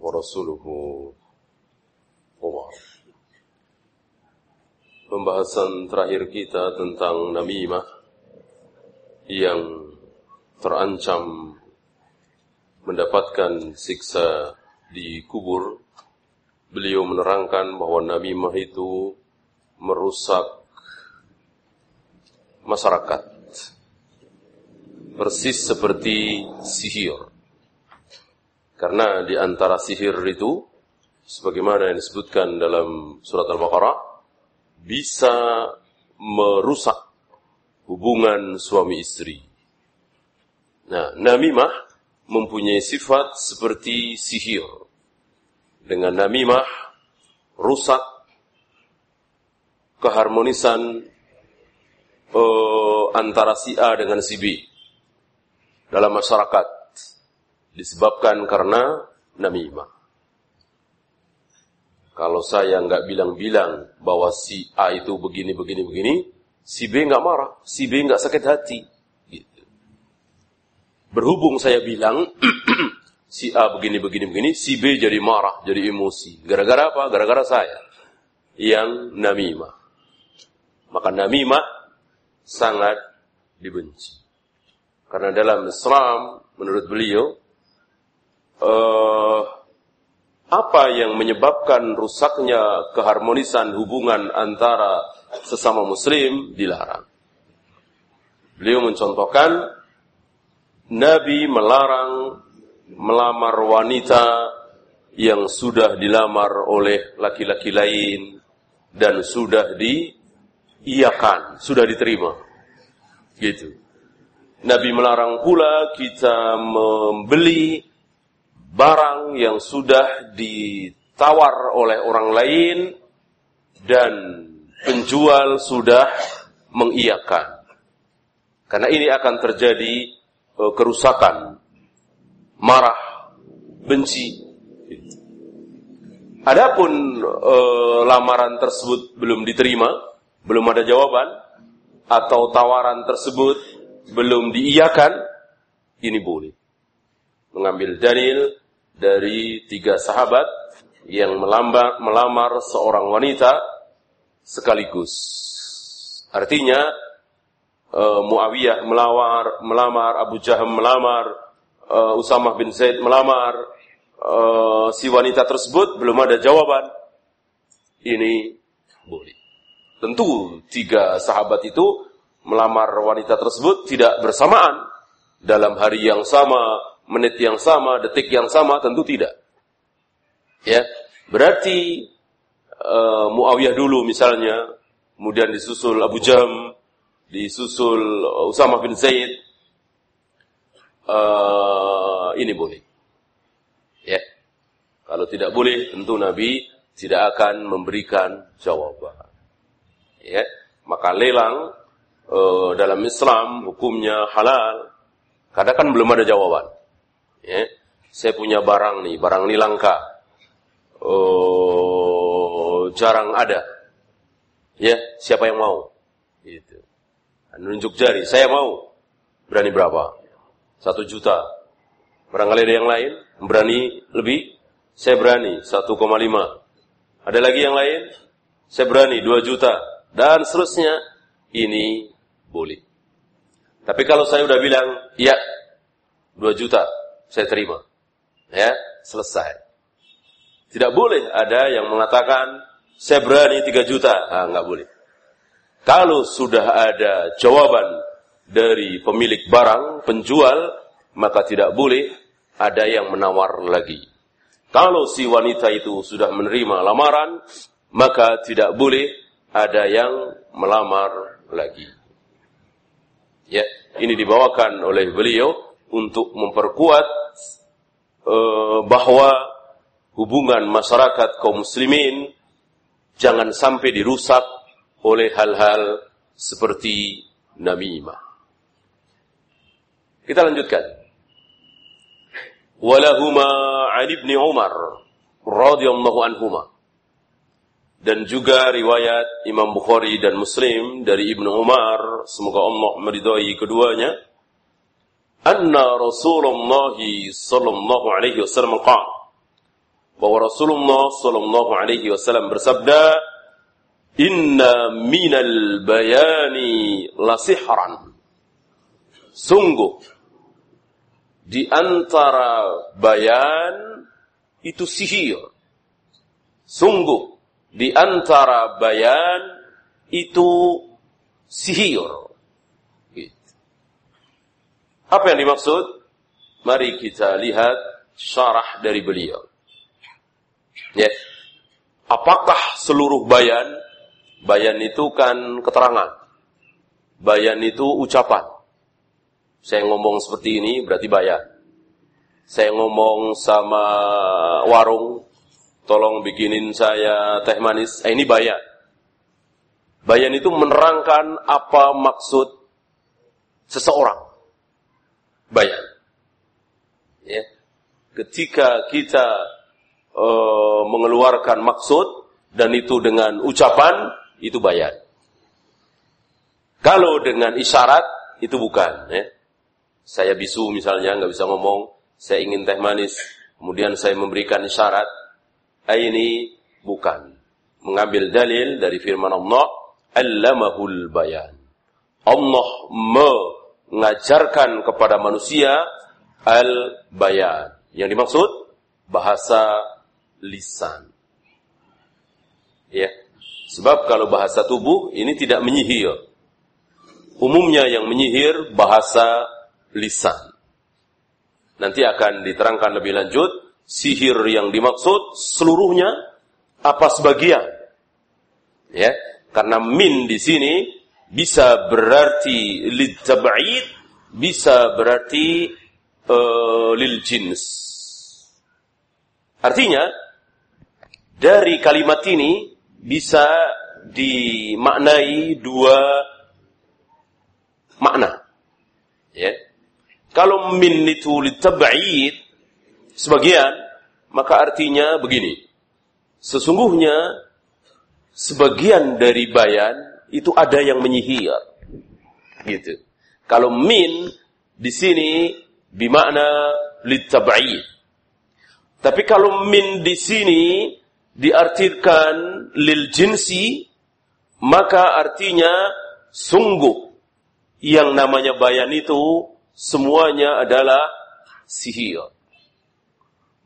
ورسوله وبعد Pembahasan terakhir kita tentang namimah yang terancam mendapatkan siksa di kubur. Beliau menerangkan bahwa namimah itu merusak masyarakat persis seperti sihir. Karena di antara sihir itu, sebagaimana yang disebutkan dalam surat Al-Baqarah, bisa merusak hubungan suami istri. Nah, namimah mempunyai sifat seperti sihir. Dengan namimah, rusak keharmonisan uh, antara si A dengan si B dalam masyarakat disebabkan karena namimah. Kalau saya nggak bilang-bilang bahwa si A itu begini, begini, begini, si B nggak marah, si B nggak sakit hati. Gitu. Berhubung saya bilang si A begini, begini, begini, si B jadi marah, jadi emosi. Gara-gara apa? Gara-gara saya yang namimah. Maka namimah sangat dibenci. Karena dalam Islam, menurut beliau, uh, apa yang menyebabkan rusaknya keharmonisan hubungan antara sesama muslim dilarang. Beliau mencontohkan, Nabi melarang melamar wanita yang sudah dilamar oleh laki-laki lain dan sudah diiyakan, sudah diterima. Gitu. Nabi melarang pula kita membeli barang yang sudah ditawar oleh orang lain dan penjual sudah mengiyakan. Karena ini akan terjadi uh, kerusakan, marah, benci. Adapun uh, lamaran tersebut belum diterima, belum ada jawaban, atau tawaran tersebut belum diiyakan, ini boleh. Mengambil dalil dari tiga sahabat yang melamar, melamar seorang wanita sekaligus. Artinya uh, Muawiyah melamar, melamar Abu Jaham melamar, uh, Usamah bin Zaid melamar, uh, si wanita tersebut belum ada jawaban. Ini boleh. Tentu tiga sahabat itu melamar wanita tersebut tidak bersamaan dalam hari yang sama, menit yang sama, detik yang sama, tentu tidak. Ya, berarti uh, Muawiyah dulu misalnya, kemudian disusul Abu Jam, disusul Usamah bin Zaid, uh, ini boleh. Ya, kalau tidak boleh, tentu Nabi tidak akan memberikan jawaban. Ya, maka lelang uh, dalam Islam hukumnya halal. Kadang kan belum ada jawaban. Ya, saya punya barang nih, barang ini langka. Oh, jarang ada. Ya, siapa yang mau? Gitu. Nunjuk jari, saya mau. Berani berapa? Satu juta. Barangkali ada yang lain, berani lebih? Saya berani, 1,5. Ada lagi yang lain? Saya berani, 2 juta. Dan seterusnya, ini boleh. Tapi kalau saya udah bilang, ya, 2 juta, saya terima. Ya, selesai. Tidak boleh ada yang mengatakan, saya berani 3 juta. Ah, nggak boleh. Kalau sudah ada jawaban dari pemilik barang, penjual, maka tidak boleh ada yang menawar lagi. Kalau si wanita itu sudah menerima lamaran, maka tidak boleh ada yang melamar lagi. Ya, ini dibawakan oleh beliau untuk memperkuat uh, bahwa hubungan masyarakat kaum muslimin jangan sampai dirusak oleh hal-hal seperti namimah. Kita lanjutkan. Walahuma Ali bin Umar radhiyallahu anhuma. Dan juga riwayat Imam Bukhari dan Muslim dari Ibnu Umar, semoga Allah meridhai keduanya, anna Rasulullah sallallahu alaihi wasallam qala bahwa Rasulullah sallallahu alaihi wasallam bersabda Inna minal bayani lasihran Sungguh di antara bayan itu sihir. Sungguh di antara bayan itu sihir. Apa yang dimaksud? Mari kita lihat syarah dari beliau Ya. Apakah seluruh bayan? Bayan itu kan keterangan. Bayan itu ucapan. Saya ngomong seperti ini berarti bayan. Saya ngomong sama warung, tolong bikinin saya teh manis. Eh, ini bayan. Bayan itu menerangkan apa maksud seseorang. Bayan. Ya. Ketika kita uh, mengeluarkan maksud dan itu dengan ucapan itu bayar. Kalau dengan isyarat itu bukan. Ya. Saya bisu misalnya nggak bisa ngomong, saya ingin teh manis, kemudian saya memberikan isyarat. Ah, ini bukan. Mengambil dalil dari firman Allah, Allamahul bayan. Allah mengajarkan kepada manusia al-bayan. Yang dimaksud bahasa lisan. Ya. Sebab kalau bahasa tubuh ini tidak menyihir. Umumnya yang menyihir bahasa lisan. Nanti akan diterangkan lebih lanjut sihir yang dimaksud seluruhnya apa sebagian. Ya, karena min di sini bisa berarti lil tab'id, bisa berarti uh, lil jins. Artinya dari kalimat ini bisa dimaknai dua makna. Ya. Kalau min itu litab'id sebagian, maka artinya begini. Sesungguhnya sebagian dari bayan itu ada yang menyihir. Gitu. Kalau min di sini bimakna litab'id. Tapi kalau min di sini diartikan lil jinsi, maka artinya sungguh yang namanya bayan itu semuanya adalah sihir.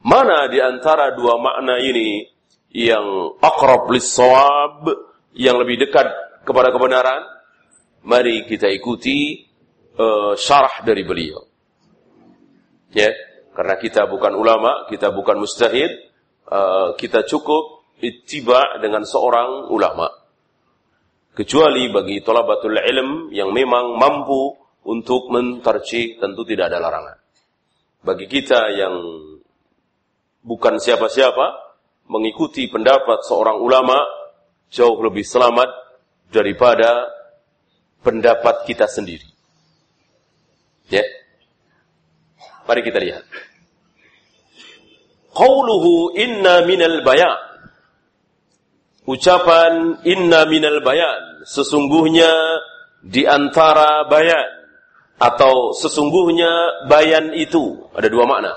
Mana di antara dua makna ini yang akrab sawab, yang lebih dekat kepada kebenaran? Mari kita ikuti uh, syarah dari beliau. Ya, karena kita bukan ulama, kita bukan mustahid, Eh, kita cukup ittiba dengan seorang ulama. Kecuali bagi tolabatul ilm yang memang mampu untuk mentarci tentu tidak ada larangan. Bagi kita yang bukan siapa-siapa, mengikuti pendapat seorang ulama jauh lebih selamat daripada pendapat kita sendiri. Ya. Mari kita lihat. Qauluhu inna minal bayan. Ucapan inna minal bayan. Sesungguhnya di antara bayan. Atau sesungguhnya bayan itu. Ada dua makna.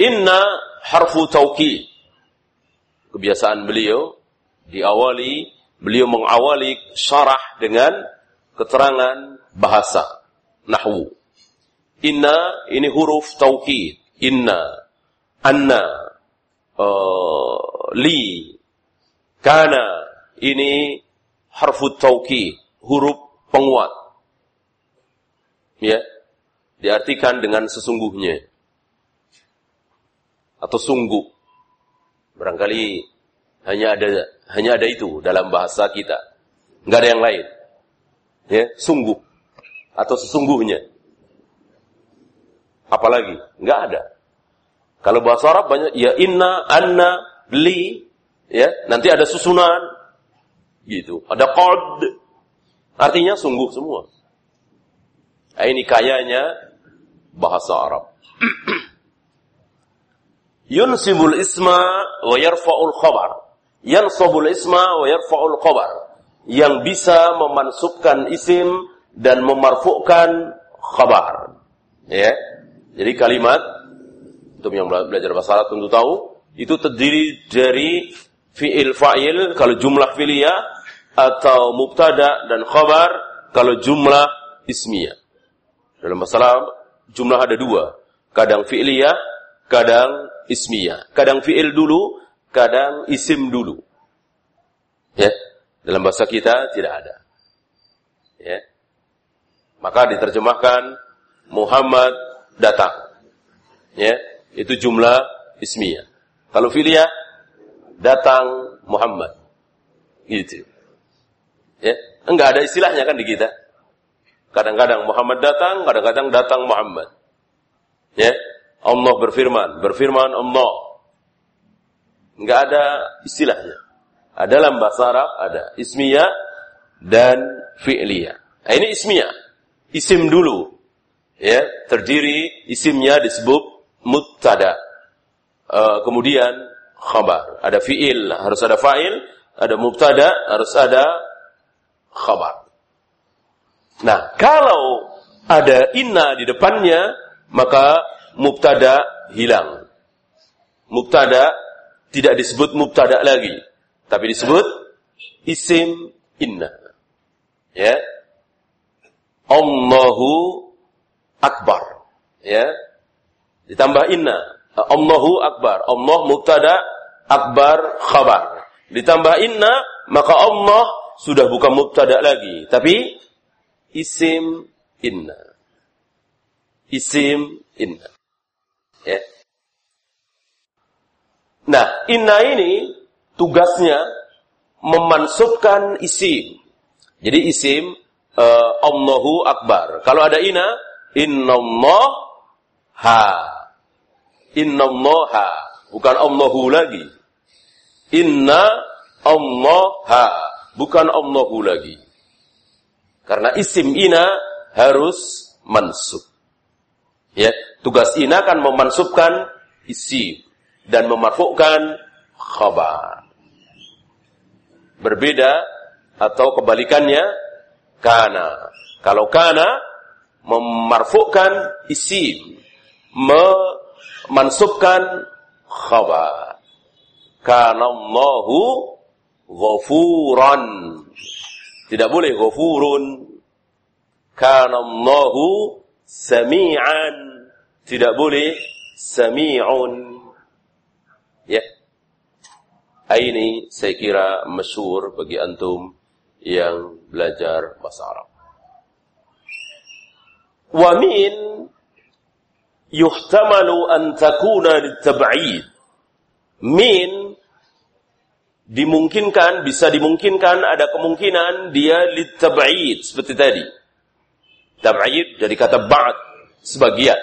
Inna harfu tauki. Kebiasaan beliau diawali, beliau mengawali syarah dengan keterangan bahasa. Nahwu. Inna ini huruf taukid. Inna anna uh, li kana ini harfu tauki huruf penguat ya diartikan dengan sesungguhnya atau sungguh barangkali hanya ada hanya ada itu dalam bahasa kita nggak ada yang lain ya sungguh atau sesungguhnya apalagi nggak ada Kalau bahasa Arab banyak ya inna, anna, li, ya, nanti ada susunan gitu. Ada qad. Artinya sungguh semua. Nah, ini kayanya bahasa Arab. Yunsibul isma wa yarfa'ul khabar. Yansabul isma wa yarfa'ul khabar. Yang bisa memansubkan isim dan memarfu'kan khabar. Ya. Jadi kalimat untuk yang belajar bahasa Arab tentu tahu itu terdiri dari fi'il fa'il kalau jumlah fi'liyah atau mubtada dan khabar kalau jumlah ismiyah. Dalam masalah jumlah ada dua. Kadang fi'liyah, kadang ismiyah. Kadang fi'il dulu, kadang isim dulu. Ya. Dalam bahasa kita tidak ada. Ya. Maka diterjemahkan Muhammad datang. Ya, itu jumlah ismiyah. Kalau filia datang Muhammad. Gitu. Ya, enggak ada istilahnya kan di kita. Kadang-kadang Muhammad datang, kadang-kadang datang Muhammad. Ya, Allah berfirman, berfirman Allah. Enggak ada istilahnya. Ada dalam bahasa Arab ada ismiyah dan fi'liyah. Nah, ini ismiyah isim dulu. Ya, terdiri isimnya disebut muttada. Uh, kemudian khabar. Ada fiil, harus ada fa'il, ada mubtada, harus ada khabar. Nah, kalau ada inna di depannya, maka mubtada hilang. Mubtada tidak disebut mubtada lagi, tapi disebut isim inna. Ya, Allahu Akbar. Ya. Ditambah inna. Allahu Akbar. Allah mubtada, Akbar khabar. Ditambah inna, maka Allah sudah bukan mubtada lagi. Tapi isim inna. Isim inna. Ya. Nah, inna ini tugasnya memansubkan isim. Jadi isim uh, Allahu Akbar. Kalau ada ina, Allah ha. Allah ha. Bukan Allahu lagi. Inna Allah ha. Bukan Allahu lagi. Karena isim ina harus mansub. Ya, tugas ina kan memansubkan isim dan memarfukkan khabar. Berbeda atau kebalikannya kana. Kalau kana memarfukkan isim, memansubkan khabar. Kana Allahu ghafuran. Tidak boleh ghafurun. Kana Allahu sami'an. Tidak boleh sami'un. Ini saya kira masyur bagi antum yang belajar bahasa Arab. Wa min yuhtamalu an takuna litab'id. Min dimungkinkan, bisa dimungkinkan ada kemungkinan dia litab'id seperti tadi. Tab'id dari kata ba'd, sebagian.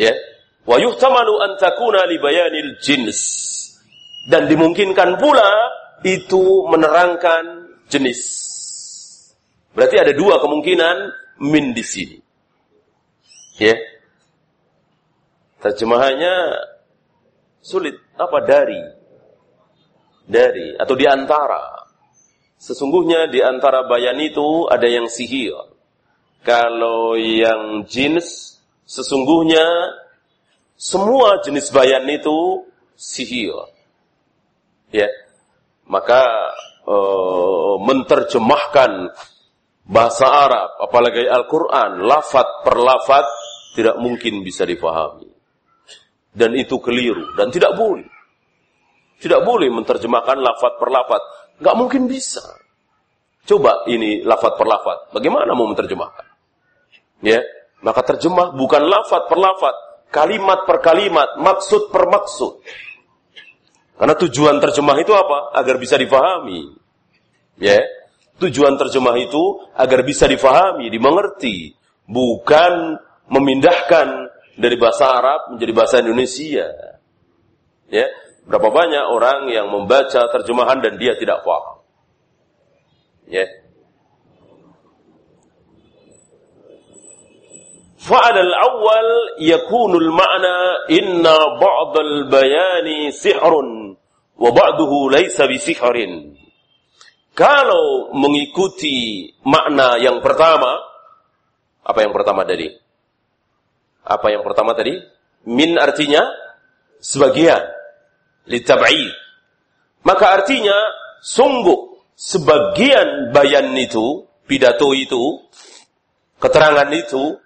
Ya. Wa yuhtamalu an takuna li bayanil jins. Dan dimungkinkan pula itu menerangkan jenis. Berarti ada dua kemungkinan min di sini. Ya. Terjemahannya sulit. Apa dari? Dari atau di antara. Sesungguhnya di antara bayan itu ada yang sihir. Kalau yang jenis sesungguhnya semua jenis bayan itu sihir. Ya maka e, menterjemahkan bahasa Arab, apalagi Al-Quran, lafat per lafat tidak mungkin bisa difahami. Dan itu keliru dan tidak boleh. Tidak boleh menterjemahkan lafat per lafat. Nggak mungkin bisa. Coba ini lafat per lafat. Bagaimana mau menterjemahkan? Ya, maka terjemah bukan lafat per lafat, kalimat per kalimat, maksud per maksud. Karena tujuan terjemah itu apa? Agar bisa difahami. Ya. Tujuan terjemah itu agar bisa difahami, dimengerti, bukan memindahkan dari bahasa Arab menjadi bahasa Indonesia. Ya, berapa banyak orang yang membaca terjemahan dan dia tidak paham. Ya. فعلى الأول يكون المعنى إن بعض البيان سحر wa laisa. Kalau mengikuti makna yang pertama, apa yang pertama tadi? Apa yang pertama tadi? Min artinya sebagian, litab'id. Maka artinya sungguh sebagian bayan itu, pidato itu, keterangan itu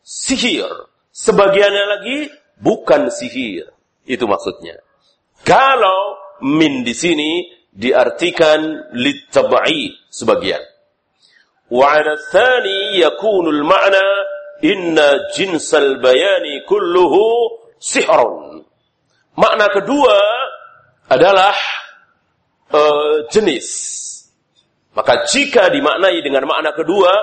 sihir. Sebagiannya lagi bukan sihir. Itu maksudnya. Kalau min di sini diartikan litab'i sebagian. Wa 'ala tsani yakunu al-ma'na inna jinsal bayani kulluhu sihrun. Makna kedua adalah uh, jenis. Maka jika dimaknai dengan makna kedua,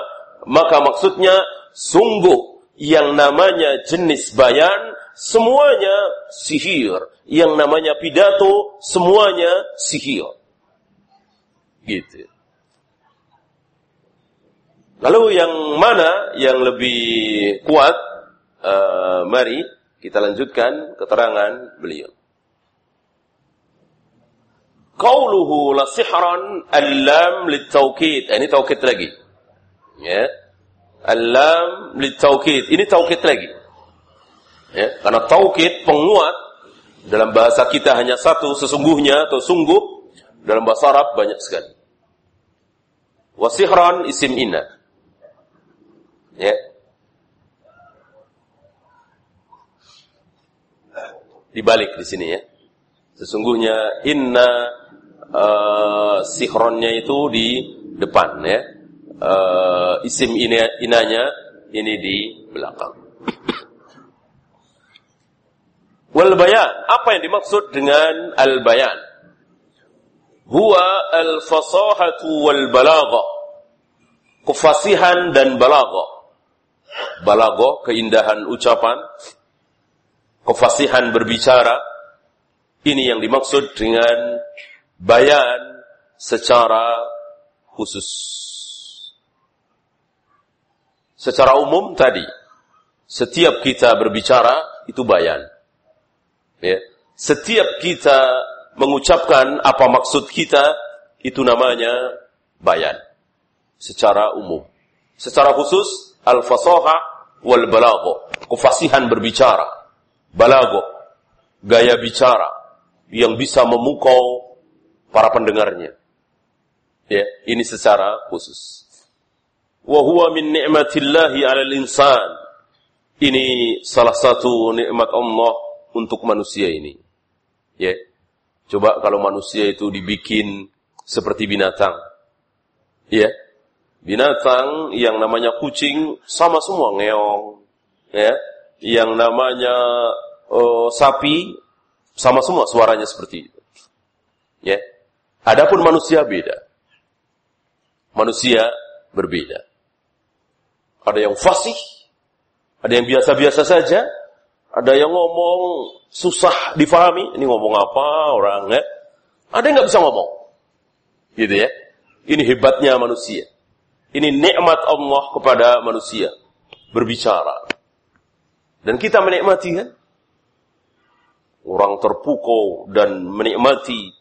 maka maksudnya sungguh yang namanya jenis bayan semuanya sihir. Yang namanya pidato semuanya sihir. Gitu. Lalu yang mana yang lebih kuat? Uh, mari kita lanjutkan keterangan beliau. Qauluhu la sihran al-lam lit-taukid. Ini taukid lagi. Ya. Al-lam lit-taukid. Ini taukid lagi. Ya, karena taukid penguat dalam bahasa kita hanya satu sesungguhnya atau sungguh dalam bahasa Arab banyak sekali. Wasihran isim inna. Ya. Dibalik di sini ya. Sesungguhnya inna uh, sihronnya itu di depan ya. Uh, isim ina, inanya ini di belakang. Wal bayan, apa yang dimaksud dengan al bayan? huwa al-fasahatu wal balagha. Kefasihan dan balagha. Balagha keindahan ucapan, kefasihan berbicara. Ini yang dimaksud dengan bayan secara khusus. Secara umum tadi, setiap kita berbicara itu bayan. Ya. Setiap kita mengucapkan apa maksud kita, itu namanya bayan. Secara umum. Secara khusus, al-fasaha wal balago. Kefasihan berbicara. Balago. Gaya bicara. Yang bisa memukau para pendengarnya. Ya, ini secara khusus. Wa min ni'matillahi 'alal insan. Ini salah satu nikmat Allah untuk manusia ini. Ya. Coba kalau manusia itu dibikin seperti binatang. Ya. Binatang yang namanya kucing sama semua ngeong. Ya. Yang namanya uh, sapi sama semua suaranya seperti itu. Ya. Adapun manusia beda. Manusia berbeda. Ada yang fasih, ada yang biasa-biasa saja, ada yang ngomong susah difahami. Ini ngomong apa orang ya? Ada yang nggak bisa ngomong. Gitu ya. Ini hebatnya manusia. Ini nikmat Allah kepada manusia. Berbicara. Dan kita menikmati kan? Orang terpukau dan menikmati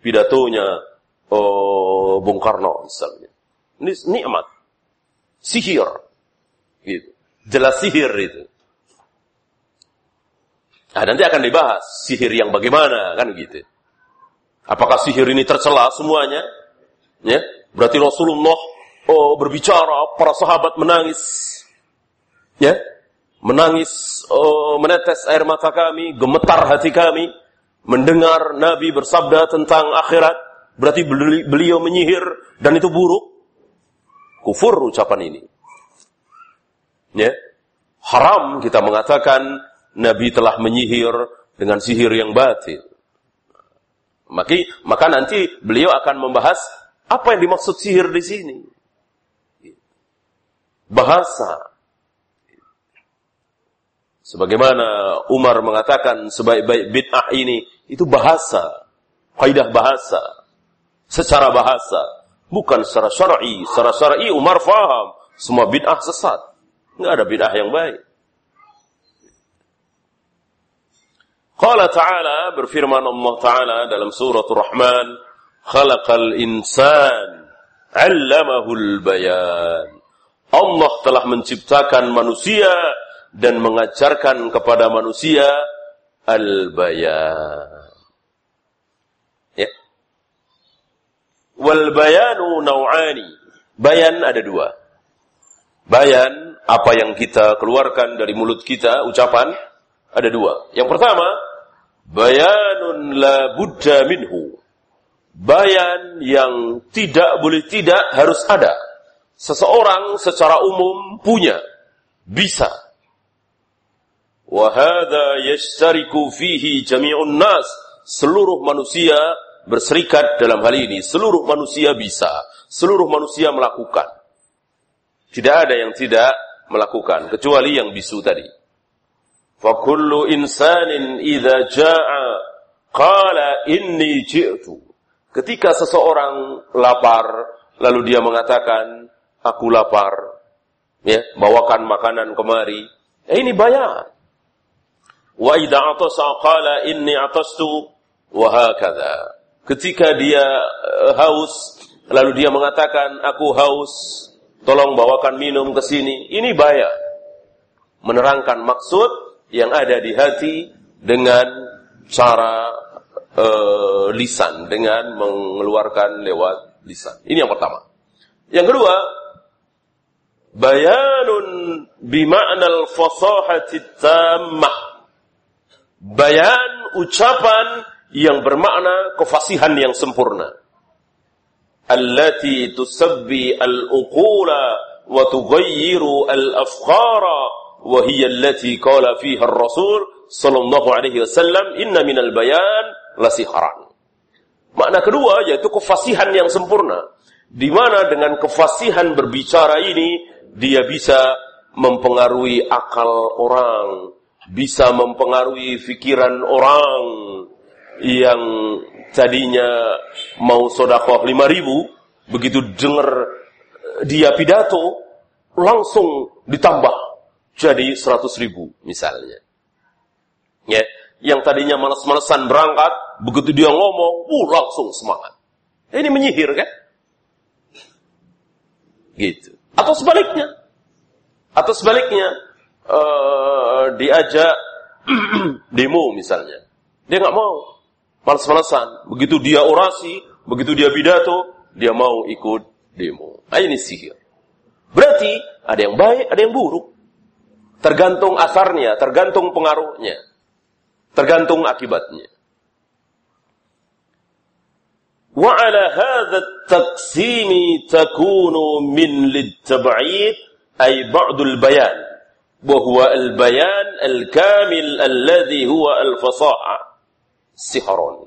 pidatonya oh, Bung Karno misalnya. Ini nikmat. Sihir. Gitu. Jelas sihir itu. Nah, nanti akan dibahas sihir yang bagaimana kan gitu. Apakah sihir ini tercela semuanya? Ya, berarti Rasulullah oh berbicara, para sahabat menangis. Ya, menangis, oh, menetes air mata kami, gemetar hati kami mendengar Nabi bersabda tentang akhirat. Berarti beliau menyihir dan itu buruk. Kufur ucapan ini. Ya, haram kita mengatakan Nabi telah menyihir dengan sihir yang batil. Maka, maka nanti beliau akan membahas apa yang dimaksud sihir di sini. Bahasa. Sebagaimana Umar mengatakan sebaik-baik bid'ah ini itu bahasa, kaidah bahasa, secara bahasa, bukan secara syar'i. Secara syar'i Umar faham semua bid'ah sesat. Enggak ada bid'ah yang baik. Qala ta'ala berfirman Allah Ta'ala dalam surah Ar-Rahman, khalaqal insan 'allamahul bayan. Allah telah menciptakan manusia dan mengajarkan kepada manusia al-bayan. Ya. Wal bayanu nau'ani. Bayan ada dua. Bayan, apa yang kita keluarkan dari mulut kita, ucapan, ada dua. Yang pertama, bayanun la buddha minhu. Bayan yang tidak boleh tidak harus ada. Seseorang secara umum punya, bisa, Wahada yashtariku fihi jami'un nas. Seluruh manusia berserikat dalam hal ini. Seluruh manusia bisa. Seluruh manusia melakukan. Tidak ada yang tidak melakukan. Kecuali yang bisu tadi. Fakullu insanin idha ja'a qala inni ji'tu. Ketika seseorang lapar, lalu dia mengatakan, aku lapar. Ya, bawakan makanan kemari. Eh, ini bayar. Wa idza atasa qala inni atastu wa hakadha. Ketika dia uh, haus lalu dia mengatakan aku haus, tolong bawakan minum ke sini. Ini bayar. Menerangkan maksud yang ada di hati dengan cara uh, lisan dengan mengeluarkan lewat lisan. Ini yang pertama. Yang kedua, bayanun bima'nal fasahati tammah bayan ucapan yang bermakna kefasihan yang sempurna. Allati tusabbi al-uqula wa tughayyiru al-afkara ar-rasul sallallahu alaihi wasallam inna minal bayan lasiharan. Makna kedua yaitu kefasihan yang sempurna. Di mana dengan kefasihan berbicara ini dia bisa mempengaruhi akal orang, bisa mempengaruhi pikiran orang yang tadinya mau sodakoh lima ribu, begitu dengar dia pidato, langsung ditambah jadi seratus ribu misalnya. Ya, yang tadinya malas-malesan berangkat, begitu dia ngomong, uh, langsung semangat. Ini menyihir kan? Gitu. Atau sebaliknya. Atau sebaliknya, uh, diajak demo misalnya. Dia nggak mau. Males-malesan. Begitu dia orasi, begitu dia pidato, dia mau ikut demo. Nah, ini sihir. Berarti ada yang baik, ada yang buruk. Tergantung asarnya, tergantung pengaruhnya. Tergantung akibatnya. Wa ala hadha taksimi takunu min litab'id ay ba'dul bayan bahwa al-bayan al-kamil alladhi huwa al-fasaha sihron.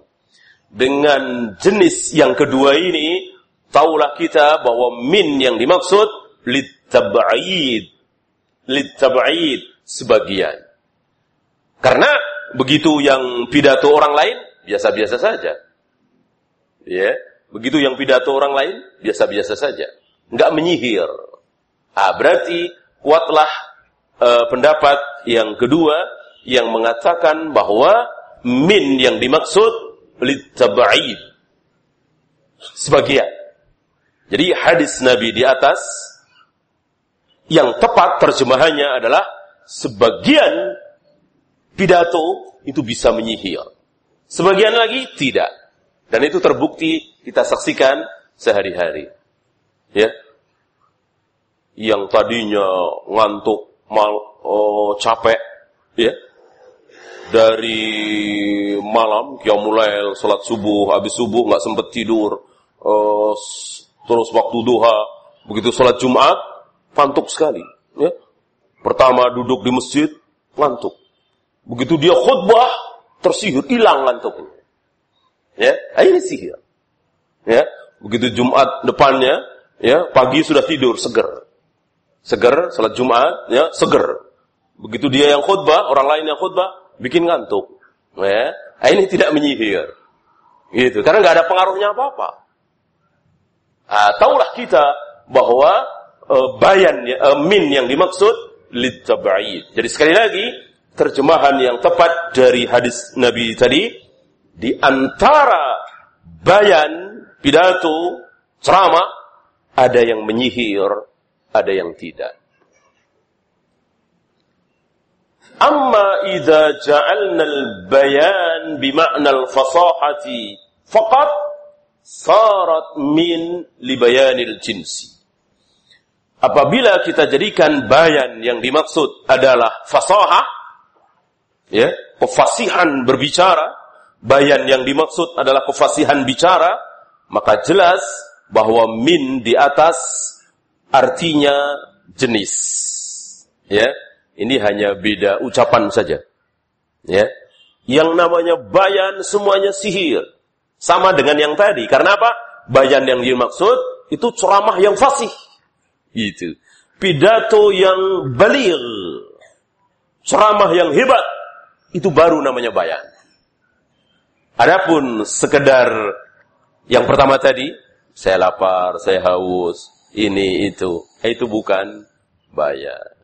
Dengan jenis yang kedua ini, taulah kita bahwa min yang dimaksud litab'id. Litab'id sebagian. Karena begitu yang pidato orang lain, biasa-biasa saja. Ya, begitu yang pidato orang lain, biasa-biasa saja. Enggak menyihir. Ah, berarti kuatlah uh, pendapat yang kedua yang mengatakan bahwa min yang dimaksud litab'id sebagian. Jadi hadis Nabi di atas yang tepat terjemahannya adalah sebagian pidato itu bisa menyihir. Sebagian lagi tidak. Dan itu terbukti kita saksikan sehari-hari. Ya. Yang tadinya ngantuk mal, oh, capek ya dari malam mulai salat subuh habis subuh nggak sempet tidur uh, terus waktu duha begitu salat Jumat pantuk sekali ya pertama duduk di masjid ngantuk begitu dia khutbah tersihir hilang ngantuk ya ini sihir ya begitu Jumat depannya ya pagi sudah tidur seger Seger, salat Jumat, ya, seger. Begitu dia yang khutbah, orang lain yang khutbah, bikin ngantuk. Ya, ini tidak menyihir. Gitu, karena nggak ada pengaruhnya apa-apa. Nah, taulah kita bahwa uh, bayan uh, min yang dimaksud litab'id. Jadi sekali lagi terjemahan yang tepat dari hadis Nabi tadi di antara bayan pidato ceramah ada yang menyihir, ada yang tidak. Amma idza ja'alna al-bayan bima'na al-fasahati faqat sarat min li bayanil jinsi. Apabila kita jadikan bayan yang dimaksud adalah fasahah, ya, kefasihan berbicara, bayan yang dimaksud adalah kefasihan bicara, maka jelas bahwa min di atas artinya jenis. Ya, ini hanya beda ucapan saja. Ya. Yang namanya bayan semuanya sihir. Sama dengan yang tadi. Karena apa? Bayan yang dimaksud itu ceramah yang fasih. Itu. Pidato yang balir. Ceramah yang hebat. Itu baru namanya bayan. Adapun sekedar yang pertama tadi, saya lapar, saya haus, ini itu. Itu bukan bayan.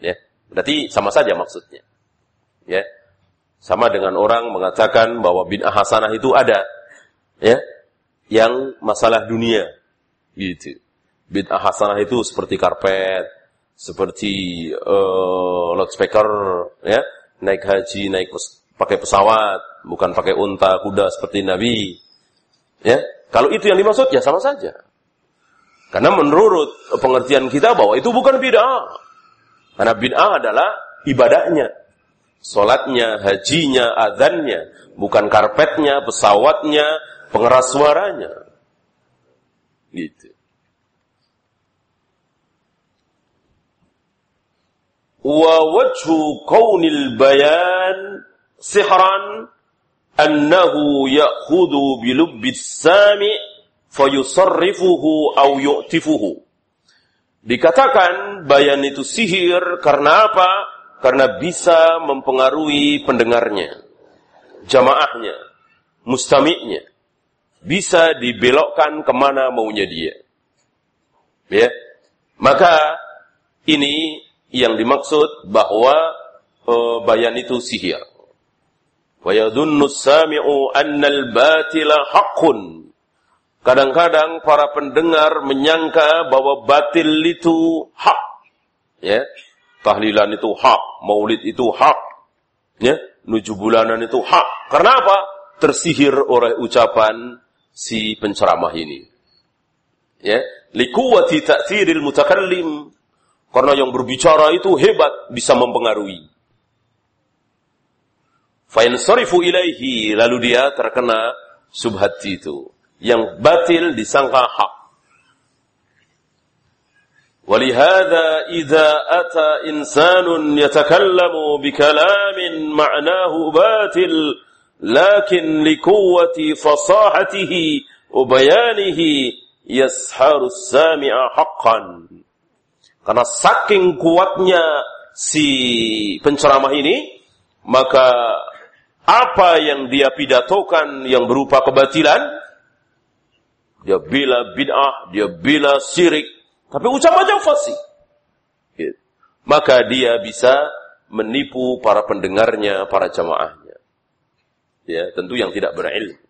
Ya, berarti sama saja maksudnya. Ya. Sama dengan orang mengatakan bahwa bid'ah hasanah itu ada. Ya. Yang masalah dunia. Gitu. Bid'ah hasanah itu seperti karpet, seperti uh, loudspeaker, ya, naik haji, naik pes pakai pesawat, bukan pakai unta, kuda seperti Nabi. Ya, kalau itu yang dimaksud ya sama saja. Karena menurut pengertian kita bahwa itu bukan bid'ah. Karena bid'ah adalah ibadahnya. Solatnya, hajinya, adhannya. Bukan karpetnya, pesawatnya, pengeras suaranya. Gitu. Wa wajhu kaunil bayan sihran annahu ya'khudhu bilubbis sami fayusarrifuhu au yu'tifuhu. Dikatakan bayan itu sihir karena apa? Karena bisa mempengaruhi pendengarnya, jamaahnya, mustami'nya. Bisa dibelokkan ke mana maunya dia. Ya, maka ini yang dimaksud bahwa uh, bayan itu sihir. Kadang-kadang para pendengar menyangka bahwa batil itu hak. Ya. Tahlilan itu hak, maulid itu hak. Ya, nuju bulanan itu hak. Karena apa? Tersihir oleh ucapan si penceramah ini. Ya, likuwati ta'thiril mutakallim. Karena yang berbicara itu hebat, bisa mempengaruhi. Fain sorifu ilaihi, lalu dia terkena subhat itu yang batil disangka hak. ولهذا إذا أتى إنسان يتكلم بكلام معناه باطل لكن لقوة فصاحته وبيانه يسحر السامع حقا karena saking kuatnya si penceramah ini maka apa yang dia pidatokan yang berupa kebatilan dia bila bid'ah, dia bila syirik, tapi ucapannya fasih. Gitu. Maka dia bisa menipu para pendengarnya, para jamaahnya. Ya, tentu yang tidak berilmu.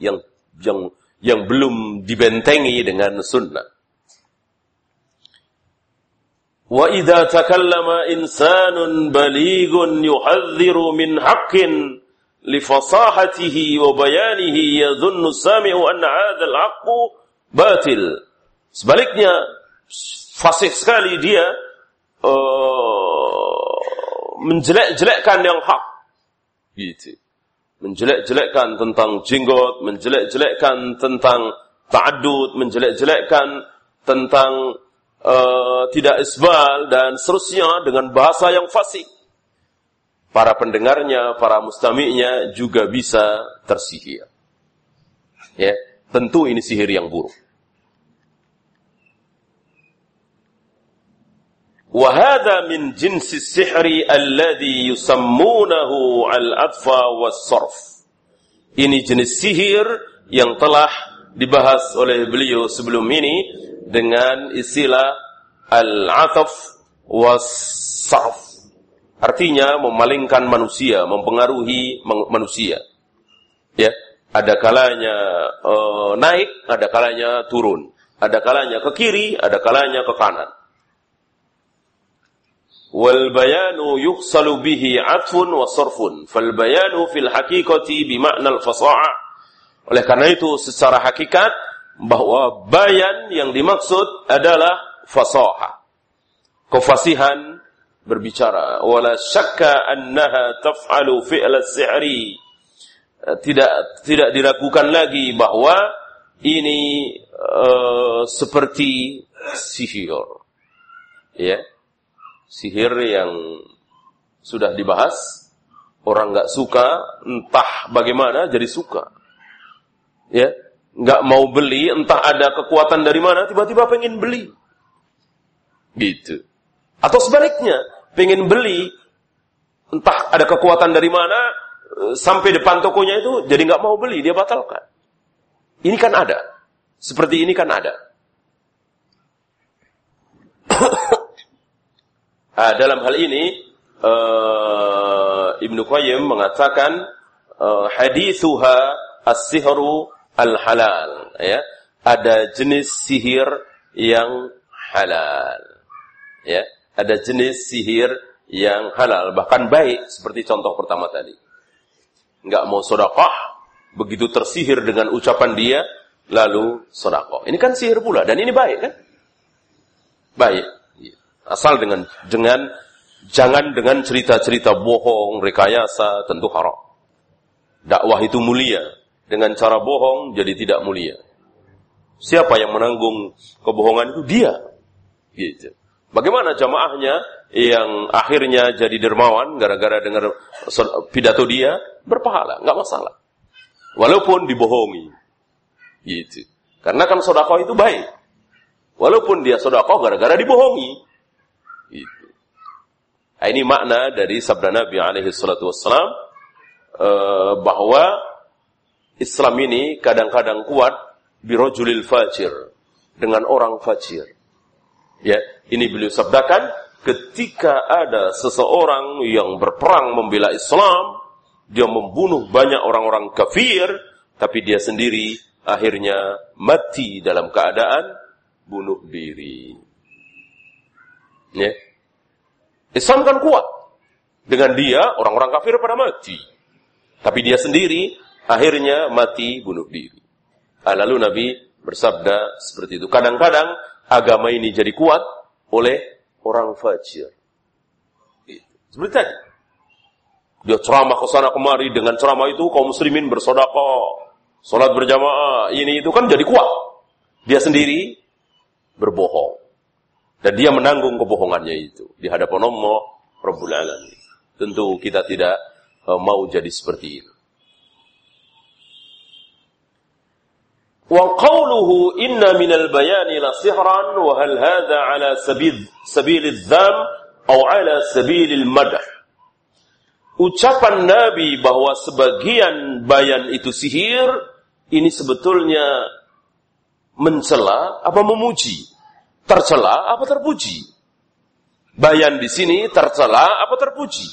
Yang yang yang belum dibentengi dengan sunnah. Idza takallama insanun balighun yuhadziru min haqqin لفصاحته وبيانه يظن السامع أن هذا الحق باtil. Sebaliknya, fasih sekali dia uh, menjelek-jelekkan yang hak. Gitu. Menjelek-jelekkan tentang jenggot, menjelek-jelekkan tentang ta'adud, menjelek-jelekkan tentang uh, tidak isbal dan seterusnya dengan bahasa yang fasih para pendengarnya, para mustami'nya juga bisa tersihir. Ya, tentu ini sihir yang buruk. Min jinsi sihri alladhi yusammunahu al-adfa was-sarf. Ini jenis sihir yang telah dibahas oleh beliau sebelum ini dengan istilah al-ataf was-sarf. Artinya memalingkan manusia, mempengaruhi manusia. Ya, ada kalanya uh, naik, ada kalanya turun. Ada kalanya ke kiri, ada kalanya ke kanan wal bayanu yuhsalu bihi atfun wa sarfun fal bayanu fil haqiqati bima'na al fasaha oleh karena itu secara hakikat bahwa bayan yang dimaksud adalah fasaha. Kefasihan berbicara wala syakka annaha taf'alu fi'l as-si'ri tidak tidak diragukan lagi bahwa ini uh, seperti sihir. Ya. Sihir yang sudah dibahas, orang nggak suka, entah bagaimana jadi suka. Ya, nggak mau beli, entah ada kekuatan dari mana, tiba-tiba pengen beli. Gitu. Atau sebaliknya, pengen beli, entah ada kekuatan dari mana, eh, sampai depan tokonya itu jadi nggak mau beli, dia batalkan. Ini kan ada. Seperti ini kan ada. Nah, dalam hal ini uh, Ibnu Qayyim mengatakan uh, hadithuha as-sihru al-halal ya. Ada jenis sihir yang halal. Ya, ada jenis sihir yang halal bahkan baik seperti contoh pertama tadi. Enggak mau sedekah, begitu tersihir dengan ucapan dia lalu sedekah. Ini kan sihir pula dan ini baik kan? Baik. Asal dengan dengan jangan dengan cerita-cerita bohong, rekayasa, tentu haram. Dakwah itu mulia. Dengan cara bohong jadi tidak mulia. Siapa yang menanggung kebohongan itu dia. Gitu. Bagaimana jamaahnya yang akhirnya jadi dermawan gara-gara dengar pidato dia berpahala, nggak masalah. Walaupun dibohongi. Gitu. Karena kan sodako itu baik. Walaupun dia sodako gara-gara dibohongi. Itu. Nah, ini makna dari sabda Nabi alaihi wassalam uh, bahwa Islam ini kadang-kadang kuat birojulil fajir dengan orang fajir. Ya, ini beliau sabdakan ketika ada seseorang yang berperang membela Islam, dia membunuh banyak orang-orang kafir, tapi dia sendiri akhirnya mati dalam keadaan bunuh diri. Ya. Islam kan kuat. Dengan dia, orang-orang kafir pada mati. Tapi dia sendiri akhirnya mati bunuh diri. Nah, lalu Nabi bersabda seperti itu. Kadang-kadang agama ini jadi kuat oleh orang fajir. Seperti tadi. Dia ceramah ke sana kemari dengan ceramah itu kaum muslimin bersodako, sholat berjamaah, ini itu kan jadi kuat. Dia sendiri berbohong. Dan dia menanggung kebohongannya itu di hadapan Allah Rabbul Alamin. Tentu kita tidak uh, mau jadi seperti itu. Minal bayani la sihran wa hal hadha ala sabil sabil dzam atau ala sabil madah. Ucapan Nabi bahwa sebagian bayan itu sihir ini sebetulnya mencela apa memuji? tercela apa terpuji? Bayan di sini tercela apa terpuji?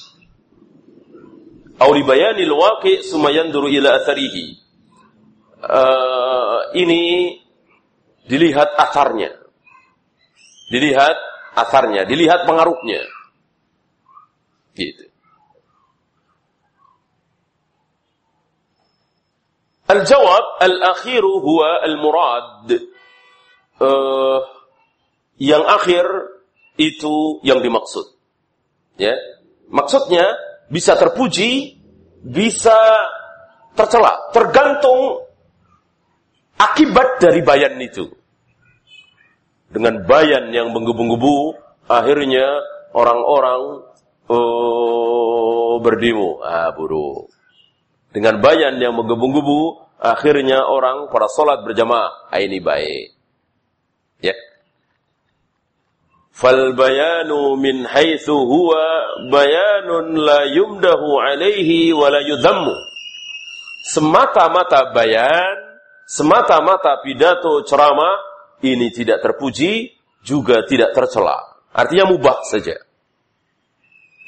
Auli bayanil waqi sumayanduru ila atharihi. Uh, ini dilihat asarnya. Dilihat asarnya, dilihat pengaruhnya. Gitu. Al-jawab al-akhiru huwa al-murad. Uh, yang akhir itu yang dimaksud. Ya. Maksudnya bisa terpuji, bisa tercela, tergantung akibat dari bayan itu. Dengan bayan yang menggebu-gebu, akhirnya orang-orang oh, berdemo. Ah, buruk. Dengan bayan yang menggebu-gebu, akhirnya orang para sholat berjamaah. Ah, ini baik. Ya. fal bayanu min haitsu huwa bayanun la yumdahu alaihi wa la yudhammu semata-mata bayan semata-mata pidato ceramah ini tidak terpuji juga tidak tercela artinya mubah saja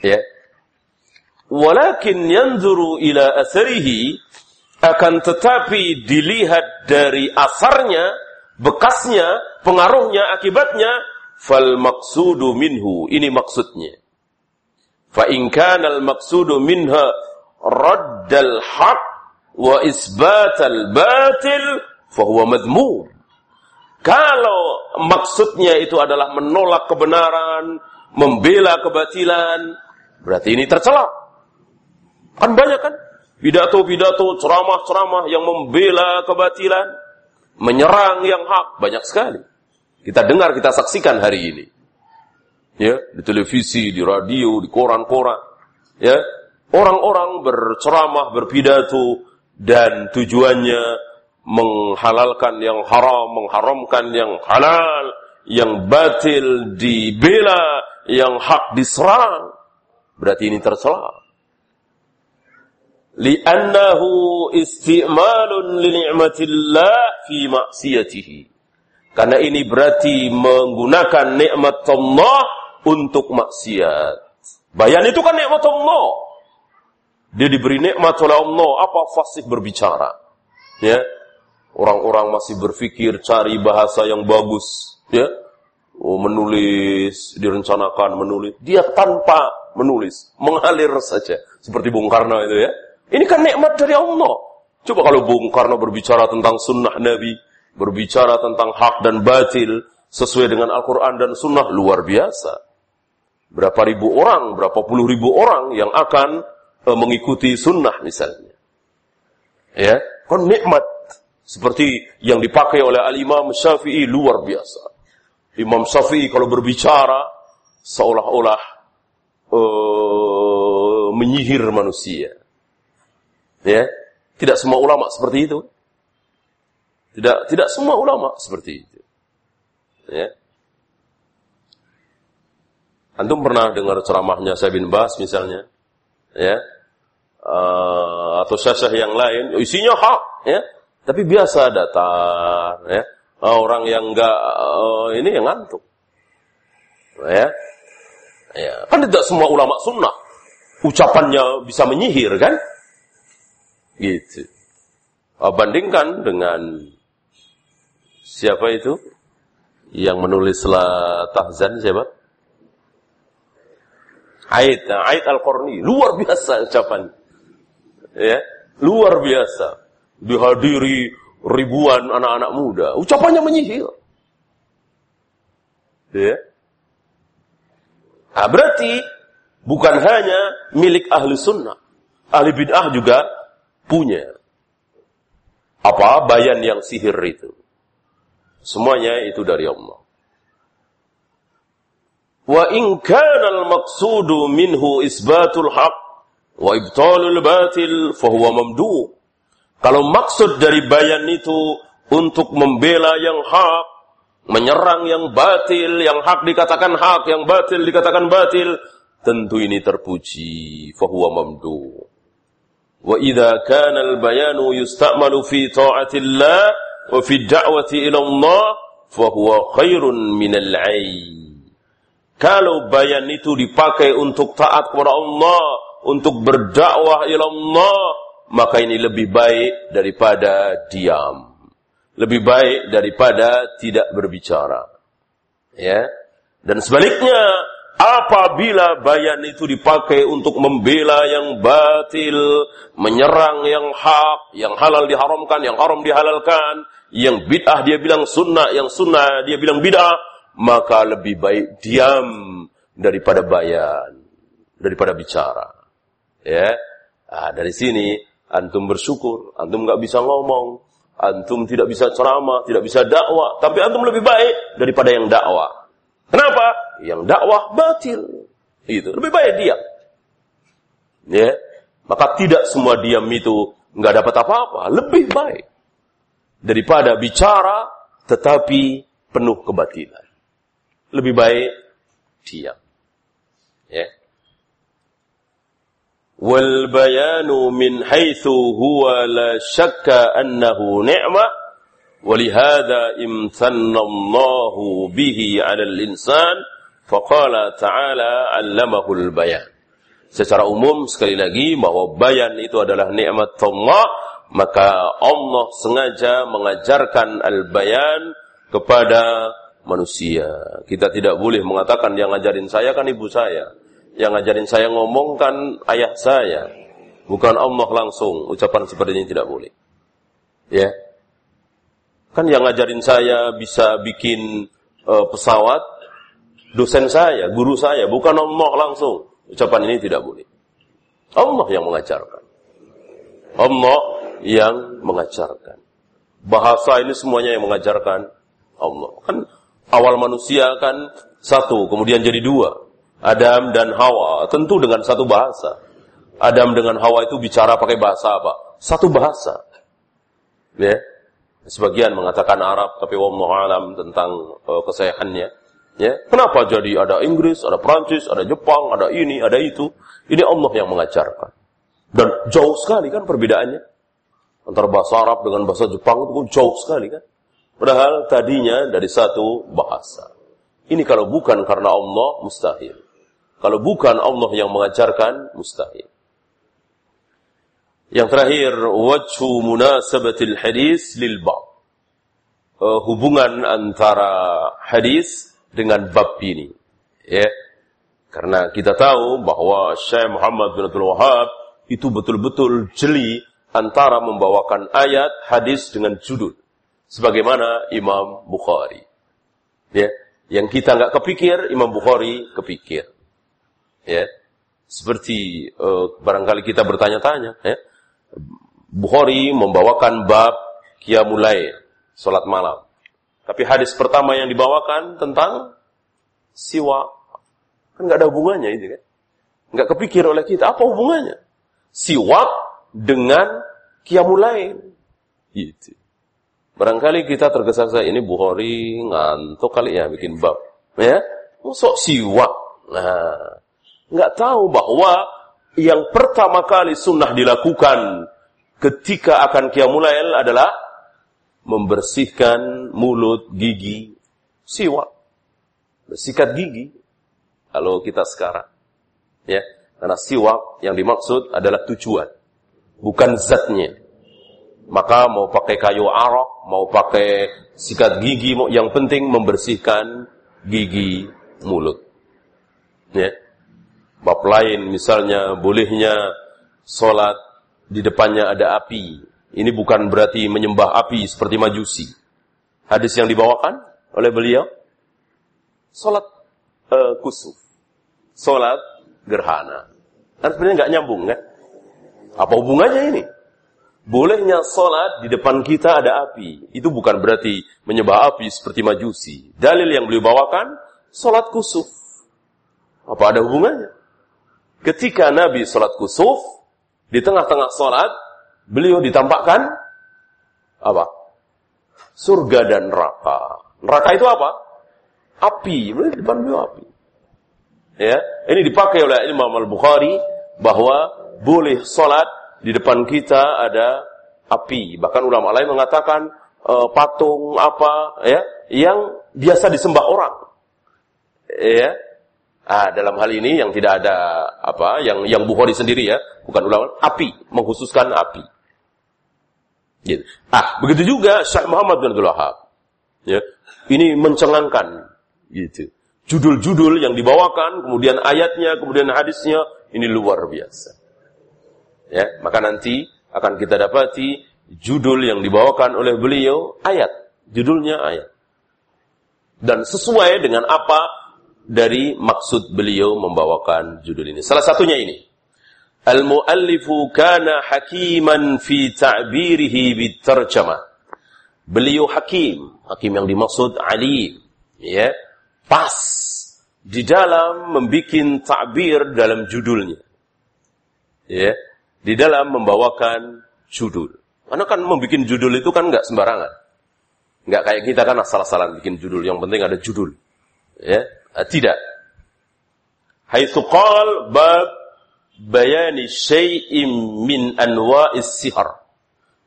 ya walakin yanzuru ila atharihi akan tetapi dilihat dari asarnya, bekasnya, pengaruhnya, akibatnya, fal maksudu minhu. Ini maksudnya. Fa in kana al maksudu minha raddal haq wa isbatal batil fa huwa madmum. Kalau maksudnya itu adalah menolak kebenaran, membela kebatilan, berarti ini tercela. Kan banyak kan? pidato-pidato, ceramah-ceramah yang membela kebatilan, menyerang yang hak, banyak sekali. Kita dengar, kita saksikan hari ini. Ya, di televisi, di radio, di koran-koran. Ya, orang-orang berceramah, berpidato dan tujuannya menghalalkan yang haram, mengharamkan yang halal, yang batil dibela, yang hak diserang. Berarti ini tercela li'annahu isti'malun li ni'matillah fi maksiyatihi. Karena ini berarti menggunakan nikmat Allah untuk maksiat. Bayan itu kan nikmat Allah. Dia diberi nikmat oleh Allah, apa fasih berbicara. Ya. Orang-orang masih berpikir cari bahasa yang bagus, ya. Oh, menulis, direncanakan menulis. Dia tanpa menulis, mengalir saja. Seperti Bung Karno itu ya ini kan nikmat dari Allah. Coba kalau Bung Karno berbicara tentang sunnah Nabi, berbicara tentang hak dan batil, sesuai dengan Al-Quran dan sunnah, luar biasa. Berapa ribu orang, berapa puluh ribu orang yang akan mengikuti sunnah misalnya. Ya, kan nikmat. Seperti yang dipakai oleh Al-Imam Syafi'i luar biasa. Imam Syafi'i kalau berbicara, seolah-olah uh, menyihir manusia. Ya, tidak semua ulama seperti itu. Tidak tidak semua ulama seperti itu. Ya. Antum pernah dengar ceramahnya saya bin Bas misalnya, ya, uh, atau syasah yang lain, isinya hak, ya, tapi biasa datang, ya, orang yang enggak uh, ini yang ngantuk, ya, ya, kan tidak semua ulama sunnah ucapannya bisa menyihir kan? Gitu. Oh, bandingkan dengan siapa itu yang menulis la tahzan siapa? Nah, Aid Al-Qarni, luar biasa ucapan. Ya, luar biasa. Dihadiri ribuan anak-anak muda, ucapannya menyihir. Ya. Nah, berarti bukan hanya milik ahli sunnah. Ahli bid'ah juga punya. Apa bayan yang sihir itu? Semuanya itu dari Allah. Wa in kana al-maqsudu minhu isbatul haq wa ibtalul batil fahuwa mamdu. Kalau maksud dari bayan itu untuk membela yang hak, menyerang yang batil, yang hak dikatakan hak, yang batil dikatakan batil, tentu ini terpuji, fahuwa mamdu. Wa idza kana al-bayanu yusta'malu fi ta'atillah wa fi da'wati ila Allah, fahuwa khairun min al Kalau bayan itu dipakai untuk taat kepada Allah, untuk berdakwah ila Allah, maka ini lebih baik daripada diam. Lebih baik daripada tidak berbicara. Ya. Dan sebaliknya, Apabila bayan itu dipakai untuk membela yang batil, menyerang yang hak, yang halal diharamkan, yang haram dihalalkan, yang bid'ah dia bilang sunnah, yang sunnah dia bilang bid'ah, maka lebih baik diam daripada bayan, daripada bicara. Ya, nah, dari sini antum bersyukur, antum nggak bisa ngomong, antum tidak bisa ceramah, tidak bisa dakwah, tapi antum lebih baik daripada yang dakwah. Kenapa? yang dakwah batil. Itu lebih baik diam. Ya, maka tidak semua diam itu nggak dapat apa-apa. Lebih baik daripada bicara tetapi penuh kebatilan. Lebih baik diam. Ya Wal bayanu min haitsu huwa la syakka annahu ni'mah ولهذا امتن الله به على الإنسان فقال تعالى علمه البيان secara umum sekali lagi bahwa bayan itu adalah nikmat Allah maka Allah sengaja mengajarkan al-bayan kepada manusia. Kita tidak boleh mengatakan yang ngajarin saya kan ibu saya. Yang ngajarin saya ngomong kan ayah saya. Bukan Allah langsung. Ucapan seperti ini tidak boleh. Ya. Kan yang ngajarin saya bisa bikin uh, pesawat dosen saya, guru saya, bukan Allah langsung. Ucapan ini tidak boleh. Allah yang mengajarkan. Allah yang mengajarkan. Bahasa ini semuanya yang mengajarkan Allah. Kan awal manusia kan satu, kemudian jadi dua. Adam dan Hawa, tentu dengan satu bahasa. Adam dengan Hawa itu bicara pakai bahasa apa? Satu bahasa. Ya. Sebagian mengatakan Arab, tapi Allah alam tentang uh, kesehatannya. Ya, kenapa jadi ada Inggris, ada Prancis, ada Jepang, ada ini, ada itu? Ini Allah yang mengajarkan. Dan jauh sekali kan perbedaannya. Antara bahasa Arab dengan bahasa Jepang itu jauh sekali kan. Padahal tadinya dari satu bahasa. Ini kalau bukan karena Allah, mustahil. Kalau bukan Allah yang mengajarkan, mustahil. Yang terakhir, wajhu munasabatil hadis lil bab. Uh, hubungan antara hadis dengan bab ini. Ya. Karena kita tahu bahwa Syekh Muhammad bin Abdul Wahab itu betul-betul jeli antara membawakan ayat hadis dengan judul. Sebagaimana Imam Bukhari. Ya. Yang kita nggak kepikir, Imam Bukhari kepikir. Ya. Seperti uh, barangkali kita bertanya-tanya. Ya. Bukhari membawakan bab Qiyamulail, salat malam. Tapi hadis pertama yang dibawakan tentang siwa. Kan nggak ada hubungannya itu kan. Nggak kepikir oleh kita, apa hubungannya? Siwa dengan kiamulain. Gitu. Barangkali kita tergesa-gesa, ini Bukhari ngantuk kali ya bikin bab. Ya, masuk siwa. Nah, nggak tahu bahwa yang pertama kali sunnah dilakukan ketika akan kiamulail adalah membersihkan mulut, gigi, siwak. Bersikat gigi. Kalau kita sekarang. Ya, karena siwak yang dimaksud adalah tujuan. Bukan zatnya. Maka mau pakai kayu arok, mau pakai sikat gigi, yang penting membersihkan gigi mulut. Ya. Bab lain misalnya bolehnya sholat di depannya ada api. Ini bukan berarti menyembah api seperti majusi. Hadis yang dibawakan oleh beliau, solat uh, kusuf, solat gerhana. Kan sebenarnya nggak nyambung kan? Apa hubungannya ini? Bolehnya solat di depan kita ada api. Itu bukan berarti menyembah api seperti majusi. Dalil yang beliau bawakan, solat kusuf. Apa ada hubungannya? Ketika Nabi solat kusuf, di tengah-tengah solat, beliau ditampakkan apa? Surga dan neraka. Neraka itu apa? Api. Beliau di depan beliau api. Ya, ini dipakai oleh Imam Al Bukhari bahwa boleh solat di depan kita ada api. Bahkan ulama lain mengatakan uh, patung apa ya yang biasa disembah orang. Ya. Ah, dalam hal ini yang tidak ada apa yang yang Bukhari sendiri ya, bukan ulama, api, mengkhususkan api. Gitu. Ah, begitu juga Syekh Muhammad bin Abdul Wahab. Ya. Ini mencengangkan gitu. Judul-judul yang dibawakan, kemudian ayatnya, kemudian hadisnya, ini luar biasa. Ya, maka nanti akan kita dapati judul yang dibawakan oleh beliau ayat, judulnya ayat. Dan sesuai dengan apa dari maksud beliau membawakan judul ini. Salah satunya ini. Al-muallifu kana hakiman fi ta'birihi bitarjamah. Beliau hakim, hakim yang dimaksud alim, ya. Pas di dalam membuat ta'bir dalam judulnya. Ya, di dalam membawakan judul. Karena kan membuat judul itu kan nggak sembarangan. Nggak kayak kita kan asal-asalan bikin judul, yang penting ada judul. Ya, tidak. Haitsu qal bab bayani syai'im min anwa'is sihar.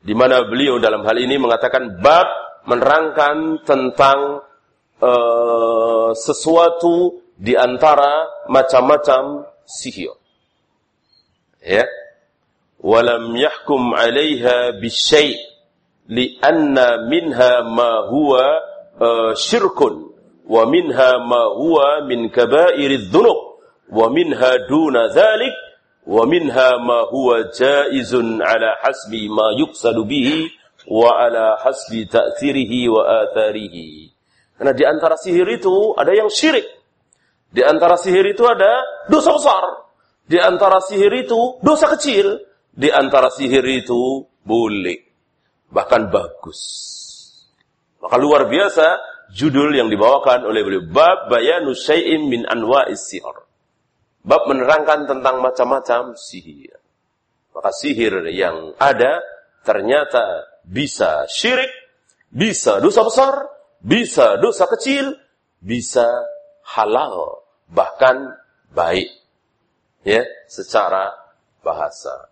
Di mana beliau dalam hal ini mengatakan bab menerangkan tentang uh, sesuatu di antara macam-macam sihir. Ya. Walam yahkum 'alaiha bisyai' li'anna minha ma huwa uh, syirkun wa minha ma huwa min kaba'iriz dzunub wa minha duna dzalik wa minha ma huwa jaizun ala hasbi ma yuqsadu bihi wa ala hasbi ta'thirihi wa atharihi. Karena di antara sihir itu ada yang syirik. Di antara sihir itu ada dosa besar. Di antara sihir itu dosa kecil. Di antara sihir itu boleh. Bahkan bagus. Maka luar biasa judul yang dibawakan oleh beliau. Bab bayanu syai'im min anwa'is sihir. Bab menerangkan tentang macam-macam sihir. Maka sihir yang ada ternyata bisa syirik, bisa dosa besar, bisa dosa kecil, bisa halal, bahkan baik. Ya, secara bahasa.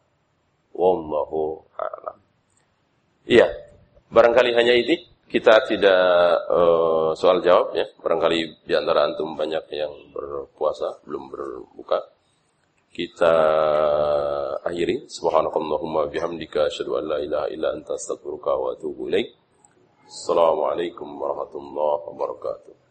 Wallahu a'lam. Iya, barangkali hanya ini kita tidak uh, soal jawab ya. Barangkali di antara antum banyak yang berpuasa, belum berbuka. Kita akhiri. Subhanakallahumma bihamdika asyhadu an la ilaha illa anta astaghfiruka wa atubu ilaik. Assalamualaikum warahmatullahi wabarakatuh.